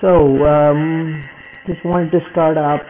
So, um, just wanted to start up